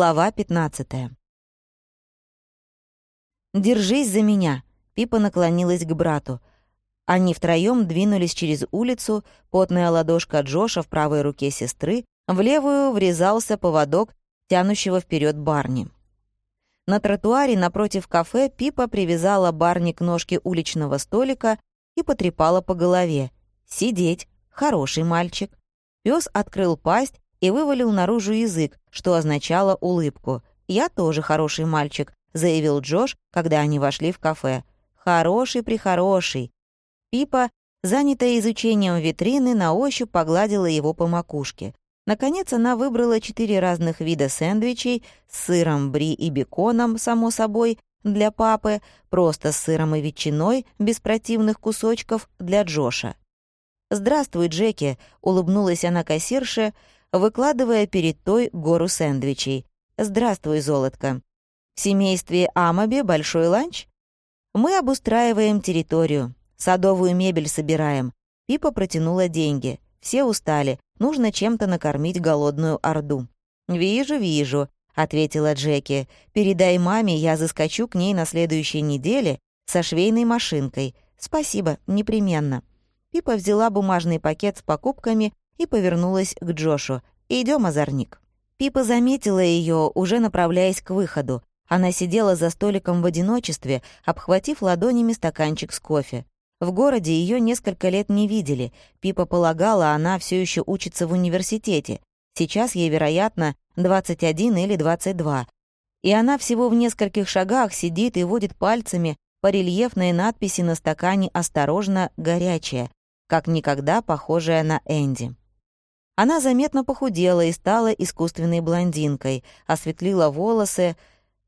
Глава 15. «Держись за меня!» Пипа наклонилась к брату. Они втроем двинулись через улицу, потная ладошка Джоша в правой руке сестры, в левую врезался поводок тянущего вперед Барни. На тротуаре напротив кафе Пипа привязала Барни к ножке уличного столика и потрепала по голове. «Сидеть! Хороший мальчик!» Пес открыл пасть и вывалил наружу язык, что означало улыбку. «Я тоже хороший мальчик», — заявил Джош, когда они вошли в кафе. «Хороший-прихороший». Пипа, занятая изучением витрины, на ощупь погладила его по макушке. Наконец она выбрала четыре разных вида сэндвичей с сыром, бри и беконом, само собой, для папы, просто с сыром и ветчиной, без противных кусочков, для Джоша. «Здравствуй, Джеки», — улыбнулась она кассирше, выкладывая перед той гору сэндвичей. «Здравствуй, золотко. В семействе Амаби большой ланч? Мы обустраиваем территорию, садовую мебель собираем». Пипа протянула деньги. Все устали, нужно чем-то накормить голодную орду. «Вижу, вижу», — ответила Джеки. «Передай маме, я заскочу к ней на следующей неделе со швейной машинкой. Спасибо, непременно». Пипа взяла бумажный пакет с покупками и повернулась к Джошу. «Идём, озорник». Пипа заметила её, уже направляясь к выходу. Она сидела за столиком в одиночестве, обхватив ладонями стаканчик с кофе. В городе её несколько лет не видели. Пипа полагала, она всё ещё учится в университете. Сейчас ей, вероятно, 21 или 22. И она всего в нескольких шагах сидит и водит пальцами по рельефной надписи на стакане «Осторожно, горячая», как никогда похожая на Энди. Она заметно похудела и стала искусственной блондинкой, осветлила волосы,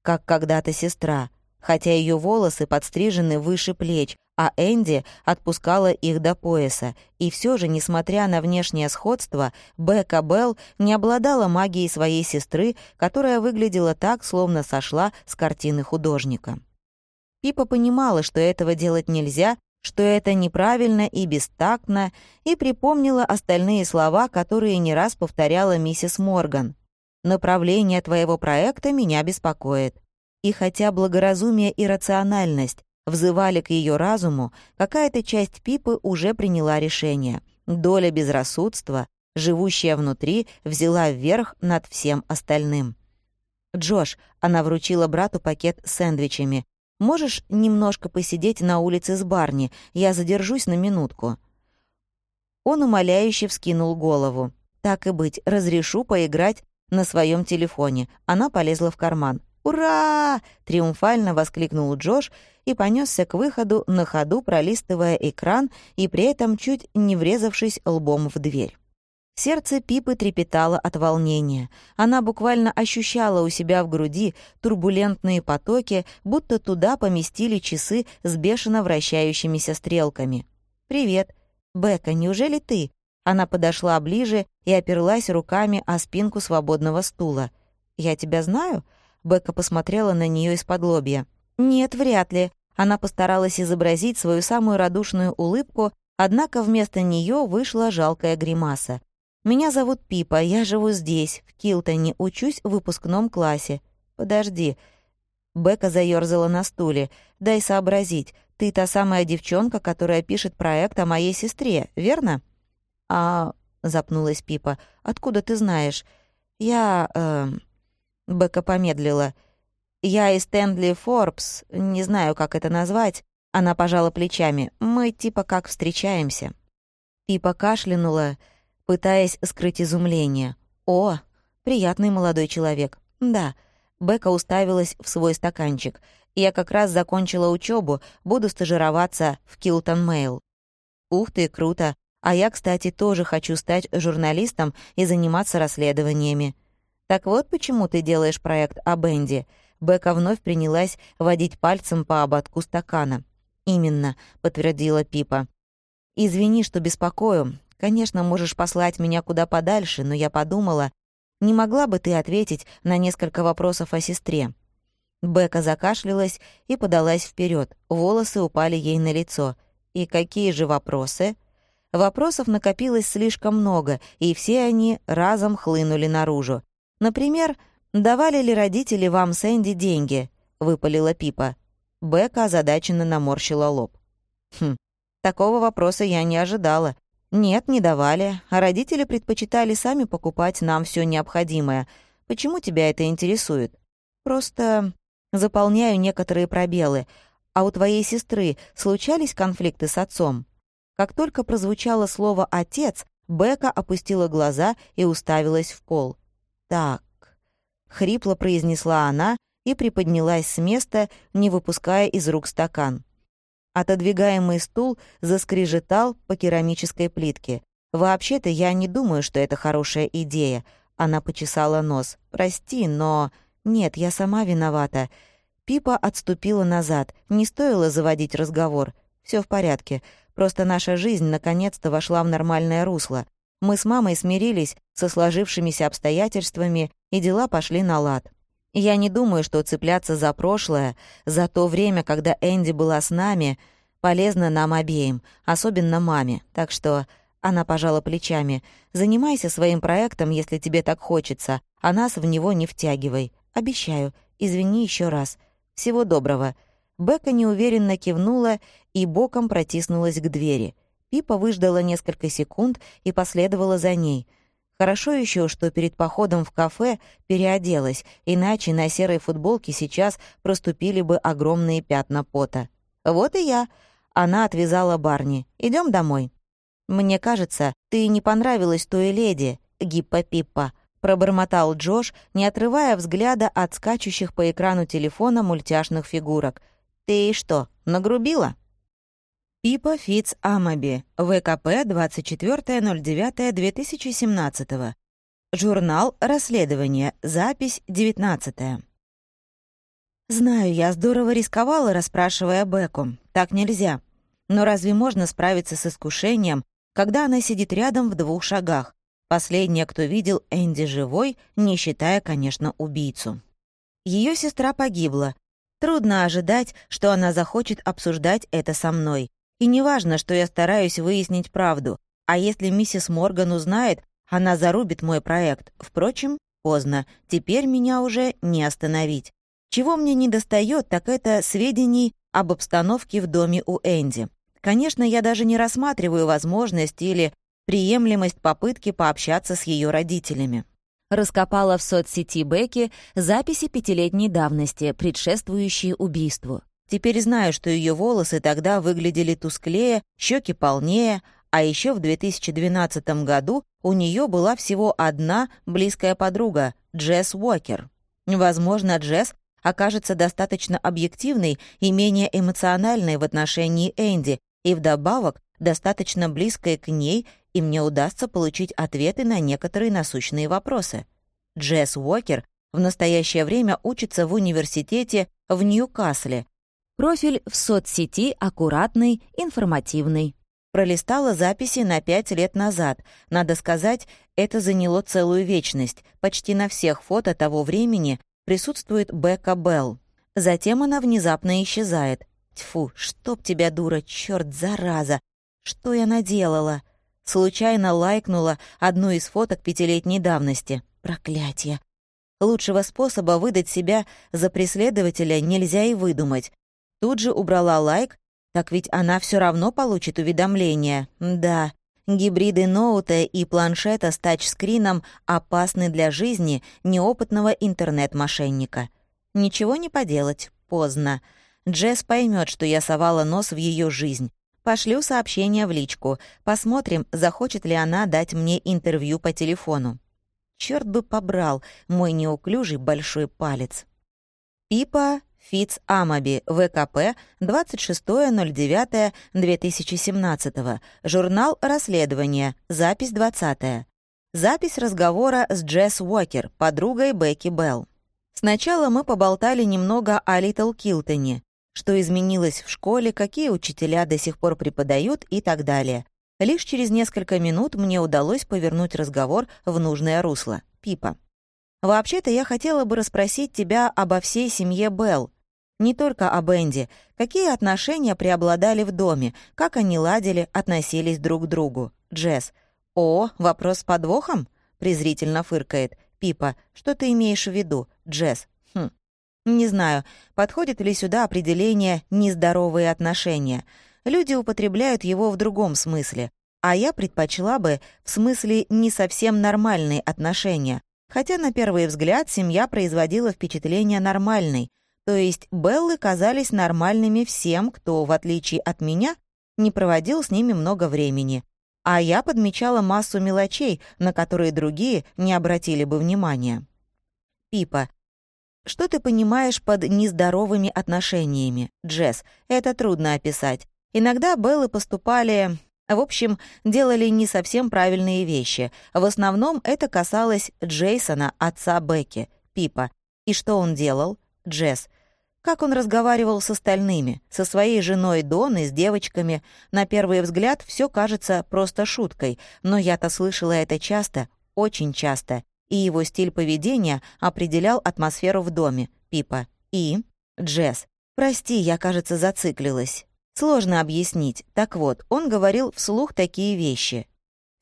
как когда-то сестра, хотя ее волосы подстрижены выше плеч, а Энди отпускала их до пояса. И все же, несмотря на внешнее сходство, Бека Белл не обладала магией своей сестры, которая выглядела так, словно сошла с картины художника. Пипа понимала, что этого делать нельзя, что это неправильно и бестактно, и припомнила остальные слова, которые не раз повторяла миссис Морган. «Направление твоего проекта меня беспокоит». И хотя благоразумие и рациональность взывали к ее разуму, какая-то часть Пипы уже приняла решение. Доля безрассудства, живущая внутри, взяла вверх над всем остальным. «Джош», — она вручила брату пакет с сэндвичами, Можешь немножко посидеть на улице с Барни? Я задержусь на минутку». Он умоляюще вскинул голову. «Так и быть, разрешу поиграть на своем телефоне». Она полезла в карман. «Ура!» — триумфально воскликнул Джош и понесся к выходу, на ходу пролистывая экран и при этом чуть не врезавшись лбом в дверь. Сердце Пипы трепетало от волнения. Она буквально ощущала у себя в груди турбулентные потоки, будто туда поместили часы с бешено вращающимися стрелками. «Привет. Бека, неужели ты?» Она подошла ближе и оперлась руками о спинку свободного стула. «Я тебя знаю?» Бека посмотрела на нее из-под лобья. «Нет, вряд ли». Она постаралась изобразить свою самую радушную улыбку, однако вместо нее вышла жалкая гримаса. Меня зовут Пипа, я живу здесь, в Килтоне, учусь в выпускном классе. Подожди. Бека заёрзала на стуле. Дай сообразить. Ты та самая девчонка, которая пишет проект о моей сестре, верно? А, запнулась Пипа. Откуда ты знаешь? Я, э, Бека помедлила. Я из Стэнли Форбс, не знаю, как это назвать. Она пожала плечами. Мы типа как встречаемся. Пипа кашлянула пытаясь скрыть изумление. «О, приятный молодой человек. Да». Бека уставилась в свой стаканчик. «Я как раз закончила учебу, буду стажироваться в Килтон Мэйл». «Ух ты, круто. А я, кстати, тоже хочу стать журналистом и заниматься расследованиями». «Так вот почему ты делаешь проект о Бенди?» Бека вновь принялась водить пальцем по ободку стакана. «Именно», — подтвердила Пипа. «Извини, что беспокою. Конечно, можешь послать меня куда подальше, но я подумала, не могла бы ты ответить на несколько вопросов о сестре?» Бека закашлялась и подалась вперед. Волосы упали ей на лицо. «И какие же вопросы?» Вопросов накопилось слишком много, и все они разом хлынули наружу. Например, «Давали ли родители вам с Энди деньги?» — выпалила Пипа. Бека озадаченно наморщила лоб. «Хм, такого вопроса я не ожидала. Нет, не давали, а родители предпочитали сами покупать нам все необходимое. Почему тебя это интересует? Просто заполняю некоторые пробелы. А у твоей сестры случались конфликты с отцом? Как только прозвучало слово «отец», Бека опустила глаза и уставилась в пол. «Так», — хрипло произнесла она и приподнялась с места, не выпуская из рук стакан. Отодвигаемый стул заскрежетал по керамической плитке. «Вообще-то я не думаю, что это хорошая идея», — она почесала нос. «Прости, но...» «Нет, я сама виновата». Пипа отступила назад. Не стоило заводить разговор. Все в порядке. Просто наша жизнь наконец-то вошла в нормальное русло. Мы с мамой смирились со сложившимися обстоятельствами, и дела пошли на лад. Я не думаю, что цепляться за прошлое, за то время, когда Энди была с нами, полезно нам обеим, особенно маме. Так что она пожала плечами. «Занимайся своим проектом, если тебе так хочется, а нас в него не втягивай. Обещаю. Извини еще раз. Всего доброго». Бека неуверенно кивнула и боком протиснулась к двери. Пипа выждала несколько секунд и последовала за ней. Хорошо еще, что перед походом в кафе переоделась, иначе на серой футболке сейчас проступили бы огромные пятна пота. «Вот и я», — она отвязала Барни. Идем домой». «Мне кажется, ты не понравилась той леди, Гиппа-Пиппа», пробормотал Джош, не отрывая взгляда от скачущих по экрану телефона мультяшных фигурок. «Ты что, нагрубила?» Пипа Фиц Амаби, ВКП 24.09.2017. Журнал «Расследование», запись 19. Знаю, я здорово рисковала, расспрашивая Беку. Так нельзя. Но разве можно справиться с искушением, когда она сидит рядом в двух шагах? Последняя, кто видел Энди живой, не считая, конечно, убийцу. Ее сестра погибла. Трудно ожидать, что она захочет обсуждать это со мной. И неважно, что я стараюсь выяснить правду. А если миссис Морган узнает, она зарубит мой проект. Впрочем, поздно. Теперь меня уже не остановить. Чего мне не достает, так это сведений об обстановке в доме у Энди. Конечно, я даже не рассматриваю возможность или приемлемость попытки пообщаться с ее родителями. Раскопала в соцсети Бекки записи пятилетней давности, предшествующие убийству. Теперь знаю, что ее волосы тогда выглядели тусклее, щеки полнее, а еще в 2012 году у нее была всего одна близкая подруга — Джесс Уокер. Возможно, Джесс окажется достаточно объективной и менее эмоциональной в отношении Энди, и вдобавок достаточно близкой к ней, и мне удастся получить ответы на некоторые насущные вопросы. Джесс Уокер в настоящее время учится в университете в Ньюкасле, Профиль в соцсети аккуратный, информативный. Пролистала записи на пять лет назад. Надо сказать, это заняло целую вечность. Почти на всех фото того времени присутствует Бекка Белл. Затем она внезапно исчезает. Тьфу, чтоб тебя, дура, черт, зараза! Что я наделала? Случайно лайкнула одну из фоток пятилетней давности. Проклятие! Лучшего способа выдать себя за преследователя нельзя и выдумать. Тут же убрала лайк, так ведь она все равно получит уведомление. Да, гибриды ноута и планшета с тачскрином опасны для жизни неопытного интернет-мошенника. Ничего не поделать, поздно. Джесс поймет, что я совала нос в ее жизнь. Пошлю сообщение в личку. Посмотрим, захочет ли она дать мне интервью по телефону. Черт бы побрал мой неуклюжий большой палец. Пипа Фиц Амаби, ВКП, 26.09.2017. Журнал «Расследование», запись 20. Запись разговора с Джесс Уокер, подругой Бекки Белл. Сначала мы поболтали немного о Литл Килтоне, что изменилось в школе, какие учителя до сих пор преподают и так далее. Лишь через несколько минут мне удалось повернуть разговор в нужное русло. Пипа. Вообще-то я хотела бы расспросить тебя обо всей семье Белл. Не только об Энди. Какие отношения преобладали в доме, как они ладили, относились друг к другу. Джесс. «О, вопрос с подвохом?» — презрительно фыркает. Пипа, что ты имеешь в виду? Джесс. Хм. Не знаю, подходит ли сюда определение «нездоровые отношения». Люди употребляют его в другом смысле. А я предпочла бы в смысле не совсем нормальные отношения. Хотя на первый взгляд семья производила впечатление нормальной. То есть Беллы казались нормальными всем, кто, в отличие от меня, не проводил с ними много времени. А я подмечала массу мелочей, на которые другие не обратили бы внимания. Пипа. Что ты понимаешь под нездоровыми отношениями? Джесс. Это трудно описать. Иногда Беллы поступали в общем, делали не совсем правильные вещи. В основном это касалось Джейсона, отца Бекки, Пипа. И что он делал? Джесс. Как он разговаривал с остальными, со своей женой Доной, с девочками. На первый взгляд все кажется просто шуткой, но я-то слышала это часто, очень часто. И его стиль поведения определял атмосферу в доме. Пипа. И? Джесс. Прости, я, кажется, зациклилась. Сложно объяснить. Так вот, он говорил вслух такие вещи.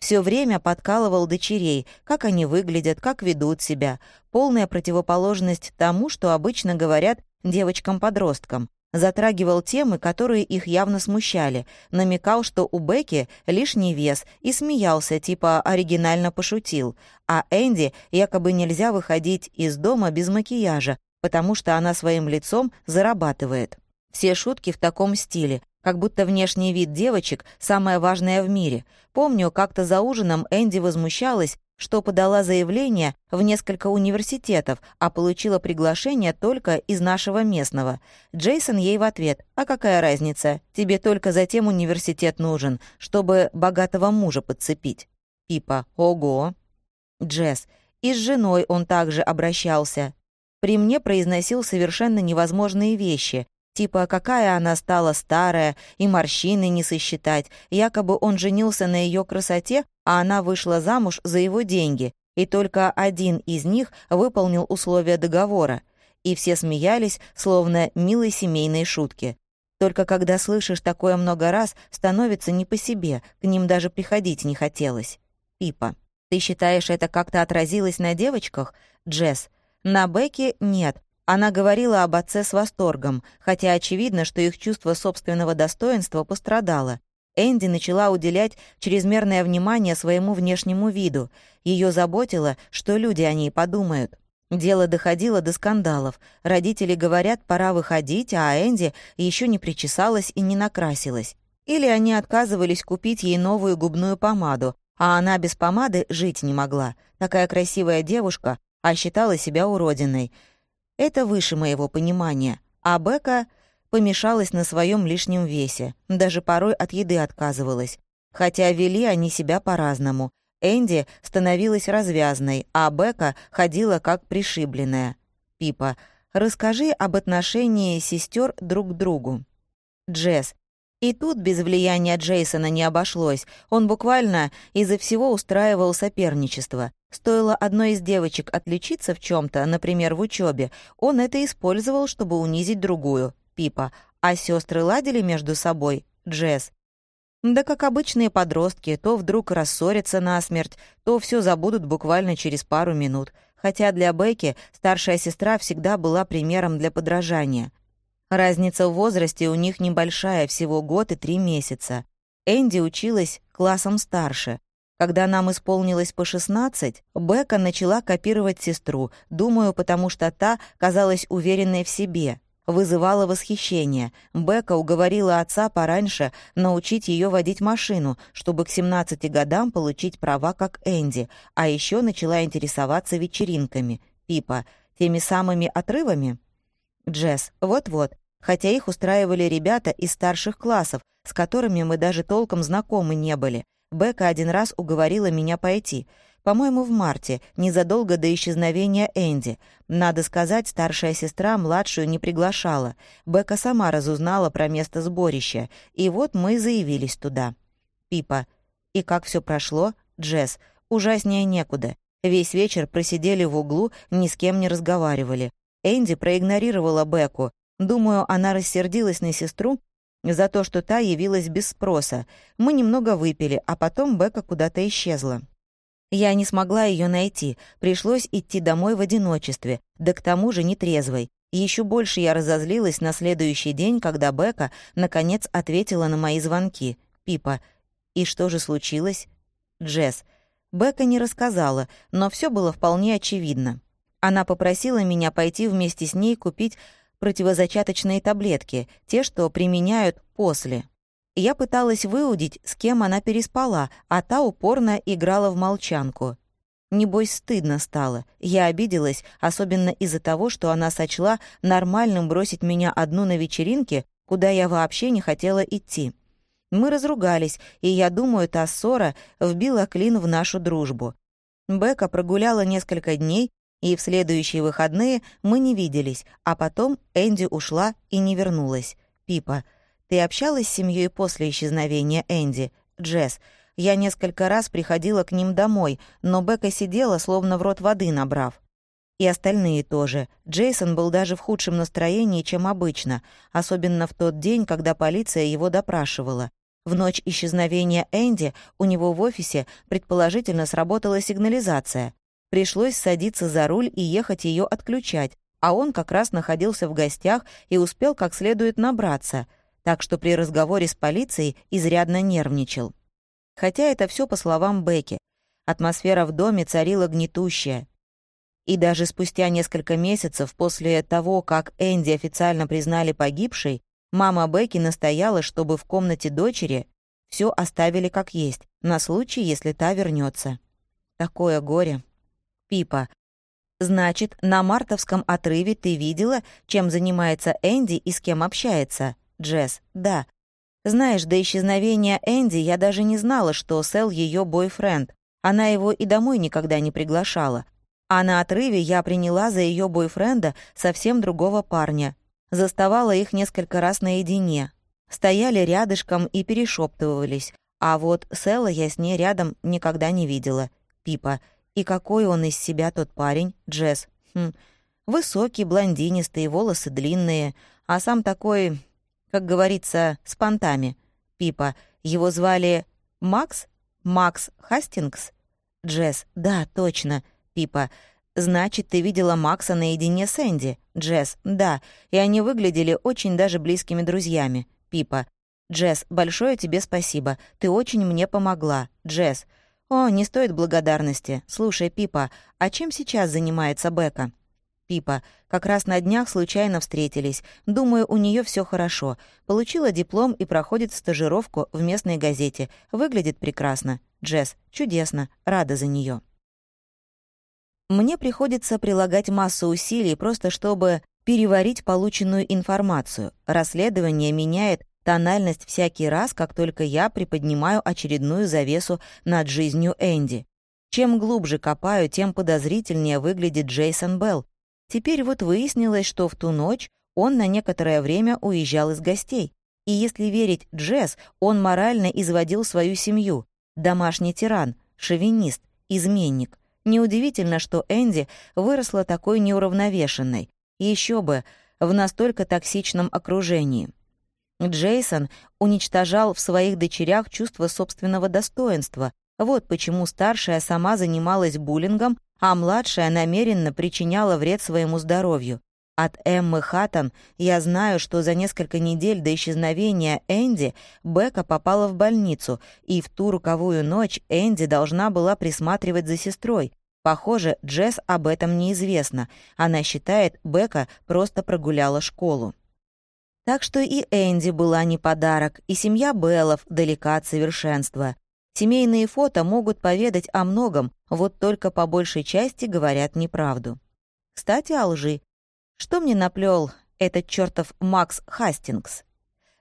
Все время подкалывал дочерей, как они выглядят, как ведут себя. Полная противоположность тому, что обычно говорят девочкам-подросткам. Затрагивал темы, которые их явно смущали, намекал, что у Бекки лишний вес, и смеялся, типа оригинально пошутил. А Энди якобы нельзя выходить из дома без макияжа, потому что она своим лицом зарабатывает. Все шутки в таком стиле, как будто внешний вид девочек — самое важное в мире. Помню, как-то за ужином Энди возмущалась, что подала заявление в несколько университетов, а получила приглашение только из нашего местного. Джейсон ей в ответ «А какая разница? Тебе только затем университет нужен, чтобы богатого мужа подцепить». Пипа «Ого». Джесс «И с женой он также обращался. При мне произносил совершенно невозможные вещи, Типа, какая она стала старая, и морщины не сосчитать. Якобы он женился на ее красоте, а она вышла замуж за его деньги, и только один из них выполнил условия договора. И все смеялись, словно милой семейной шутки. Только когда слышишь такое много раз, становится не по себе, к ним даже приходить не хотелось. Пипа. Ты считаешь, это как-то отразилось на девочках? Джесс. На Бекке нет, она говорила об отце с восторгом, хотя очевидно, что их чувство собственного достоинства пострадало. Энди начала уделять чрезмерное внимание своему внешнему виду. Ее заботило, что люди о ней подумают. Дело доходило до скандалов. Родители говорят, пора выходить, а Энди еще не причесалась и не накрасилась. Или они отказывались купить ей новую губную помаду, а она без помады жить не могла. Такая красивая девушка, а считала себя уродиной. Это выше моего понимания. А Бека помешалась на своем лишнем весе, даже порой от еды отказывалась. Хотя вели они себя по-разному. Энди становилась развязной, а Бека ходила как пришибленная. Пипа, расскажи об отношении сестер друг к другу. Джесс, и тут без влияния Джейсона не обошлось. Он буквально из-за всего устраивал соперничество. Стоило одной из девочек отличиться в чем то например, в учебе, он это использовал, чтобы унизить другую, Пипа, а сестры ладили между собой, Джесс. Да как обычные подростки, то вдруг рассорятся насмерть, то все забудут буквально через пару минут. Хотя для Бекки старшая сестра всегда была примером для подражания. Разница в возрасте у них небольшая, всего год и три месяца. Энди училась классом старше. Когда нам исполнилось по 16, Бека начала копировать сестру, думаю, потому что та казалась уверенной в себе, вызывала восхищение. Бека уговорила отца пораньше научить ее водить машину, чтобы к 17 годам получить права, как Энди, а еще начала интересоваться вечеринками. Пипа, теми самыми отрывами? Джесс, вот-вот, хотя их устраивали ребята из старших классов, с которыми мы даже толком знакомы не были. Бека один раз уговорила меня пойти. По-моему, в марте, незадолго до исчезновения Энди. Надо сказать, старшая сестра младшую не приглашала. Бека сама разузнала про место сборища. И вот мы заявились туда. Пипа. И как все прошло? Джесс. Ужаснее некуда. Весь вечер просидели в углу, ни с кем не разговаривали. Энди проигнорировала Беку, Думаю, она рассердилась на сестру за то, что та явилась без спроса. Мы немного выпили, а потом Бека куда-то исчезла. Я не смогла ее найти, пришлось идти домой в одиночестве, да к тому же нетрезвой. Еще больше я разозлилась на следующий день, когда Бека наконец ответила на мои звонки. «Пипа, и что же случилось?» «Джесс». Бека не рассказала, но все было вполне очевидно. Она попросила меня пойти вместе с ней купить противозачаточные таблетки, те, что применяют после. Я пыталась выудить, с кем она переспала, а та упорно играла в молчанку. Небось, стыдно стало. Я обиделась, особенно из-за того, что она сочла нормальным бросить меня одну на вечеринке, куда я вообще не хотела идти. Мы разругались, и я думаю, та ссора вбила клин в нашу дружбу. Бека прогуляла несколько дней, и в следующие выходные мы не виделись, а потом Энди ушла и не вернулась. Пипа, ты общалась с семьей после исчезновения Энди? Джесс, я несколько раз приходила к ним домой, но Бека сидела, словно в рот воды набрав. И остальные тоже. Джейсон был даже в худшем настроении, чем обычно, особенно в тот день, когда полиция его допрашивала. В ночь исчезновения Энди у него в офисе предположительно сработала сигнализация. Пришлось садиться за руль и ехать ее отключать, а он как раз находился в гостях и успел как следует набраться, так что при разговоре с полицией изрядно нервничал. Хотя это все по словам Бекки. Атмосфера в доме царила гнетущая. И даже спустя несколько месяцев после того, как Энди официально признали погибшей, мама Бекки настояла, чтобы в комнате дочери все оставили как есть, на случай, если та вернется. Такое горе. Пипа. Значит, на мартовском отрыве ты видела, чем занимается Энди и с кем общается? Джесс. Да. Знаешь, до исчезновения Энди я даже не знала, что Сэл ее бойфренд. Она его и домой никогда не приглашала. А на отрыве я приняла за ее бойфренда совсем другого парня. Заставала их несколько раз наедине. Стояли рядышком и перешептывались. А вот Сэла я с ней рядом никогда не видела. Пипа. И какой он из себя тот парень? Джесс. Хм. Высокий, блондинистый, волосы длинные. А сам такой как говорится, с понтами. Пипа. Его звали Макс? Макс Хастингс? Джесс. Да, точно. Пипа. Значит, ты видела Макса наедине с Энди? Джесс. Да. И они выглядели очень даже близкими друзьями. Пипа. Джесс, большое тебе спасибо. Ты очень мне помогла. Джесс. О, не стоит благодарности. Слушай, Пипа, а чем сейчас занимается Бека? Пипа. Как раз на днях случайно встретились. Думаю, у нее все хорошо. Получила диплом и проходит стажировку в местной газете. Выглядит прекрасно. Джесс. Чудесно. Рада за нее. Мне приходится прилагать массу усилий просто чтобы переварить полученную информацию. Расследование меняет тональность всякий раз, как только я приподнимаю очередную завесу над жизнью Энди. Чем глубже копаю, тем подозрительнее выглядит Джейсон Белл, Теперь вот выяснилось, что в ту ночь он на некоторое время уезжал из гостей. И если верить Джесс, он морально изводил свою семью. Домашний тиран, шовинист, изменник. Неудивительно, что Энди выросла такой неуравновешенной. Еще бы, в настолько токсичном окружении. Джейсон уничтожал в своих дочерях чувство собственного достоинства. Вот почему старшая сама занималась буллингом, а младшая намеренно причиняла вред своему здоровью. От Эммы Хаттон я знаю, что за несколько недель до исчезновения Энди Бека попала в больницу, и в ту руковую ночь Энди должна была присматривать за сестрой. Похоже, Джесс об этом неизвестно. Она считает, Бека просто прогуляла школу. Так что и Энди была не подарок, и семья Беллов далека от совершенства. Семейные фото могут поведать о многом, вот только по большей части говорят неправду. Кстати, о лжи. Что мне наплел этот чертов Макс Хастингс?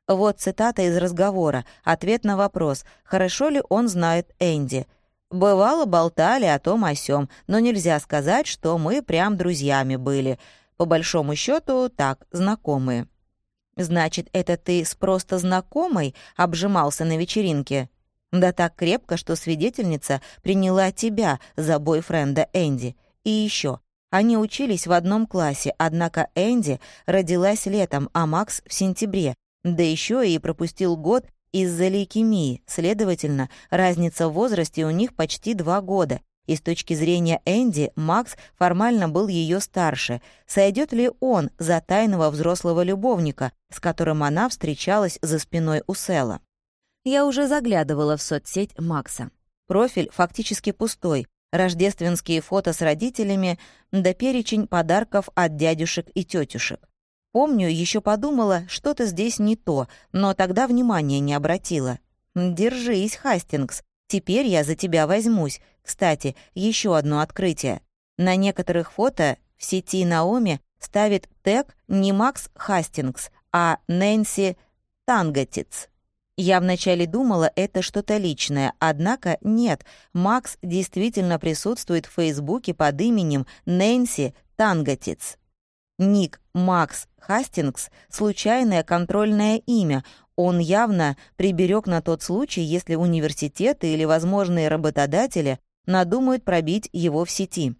Вот цитата из разговора, ответ на вопрос, хорошо ли он знает Энди. «Бывало, болтали о том о сём, но нельзя сказать, что мы прям друзьями были. По большому счету, так, знакомые». «Значит, это ты с просто знакомой обжимался на вечеринке?» Да так крепко, что свидетельница приняла тебя за бойфренда Энди. И еще, они учились в одном классе, однако Энди родилась летом, а Макс в сентябре. Да еще и пропустил год из-за лейкемии. Следовательно, разница в возрасте у них почти два года. И с точки зрения Энди, Макс формально был ее старше. Сойдет ли он за тайного взрослого любовника, с которым она встречалась за спиной у Села? Я уже заглядывала в соцсеть Макса. Профиль фактически пустой. Рождественские фото с родителями, да перечень подарков от дядюшек и тетюшек. Помню, еще подумала, что-то здесь не то, но тогда внимания не обратила. «Держись, Хастингс, теперь я за тебя возьмусь. Кстати, еще одно открытие. На некоторых фото в сети Наоми ставит тег не Макс Хастингс, а Нэнси Тангатиц. Я вначале думала, это что-то личное, однако нет, Макс действительно присутствует в Фейсбуке под именем Нэнси Тангатиц. Ник Макс Хастингс — случайное контрольное имя. Он явно приберег на тот случай, если университеты или возможные работодатели надумают пробить его в сети.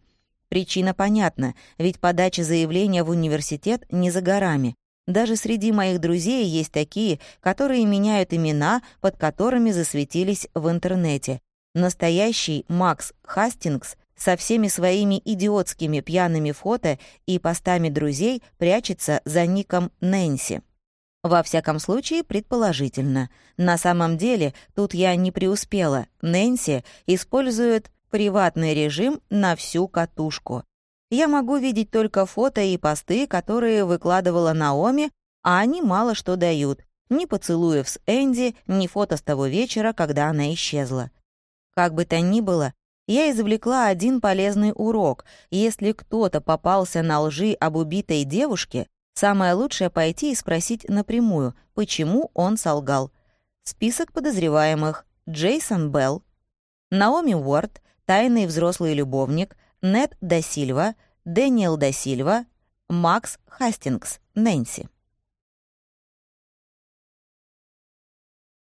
Причина понятна, ведь подача заявления в университет не за горами. Даже среди моих друзей есть такие, которые меняют имена, под которыми засветились в интернете. Настоящий Макс Хастингс со всеми своими идиотскими пьяными фото и постами друзей прячется за ником Нэнси. Во всяком случае, предположительно. На самом деле, тут я не преуспела. Нэнси использует приватный режим на всю катушку. Я могу видеть только фото и посты, которые выкладывала Наоми, а они мало что дают. Ни поцелуев с Энди, ни фото с того вечера, когда она исчезла. Как бы то ни было, я извлекла один полезный урок. Если кто-то попался на лжи об убитой девушке, самое лучшее пойти и спросить напрямую, почему он солгал. Список подозреваемых. Джейсон Белл, Наоми Уорд, тайный взрослый любовник — Нед да Сильва, Дэниел да Сильва, Макс Хастингс, Нэнси.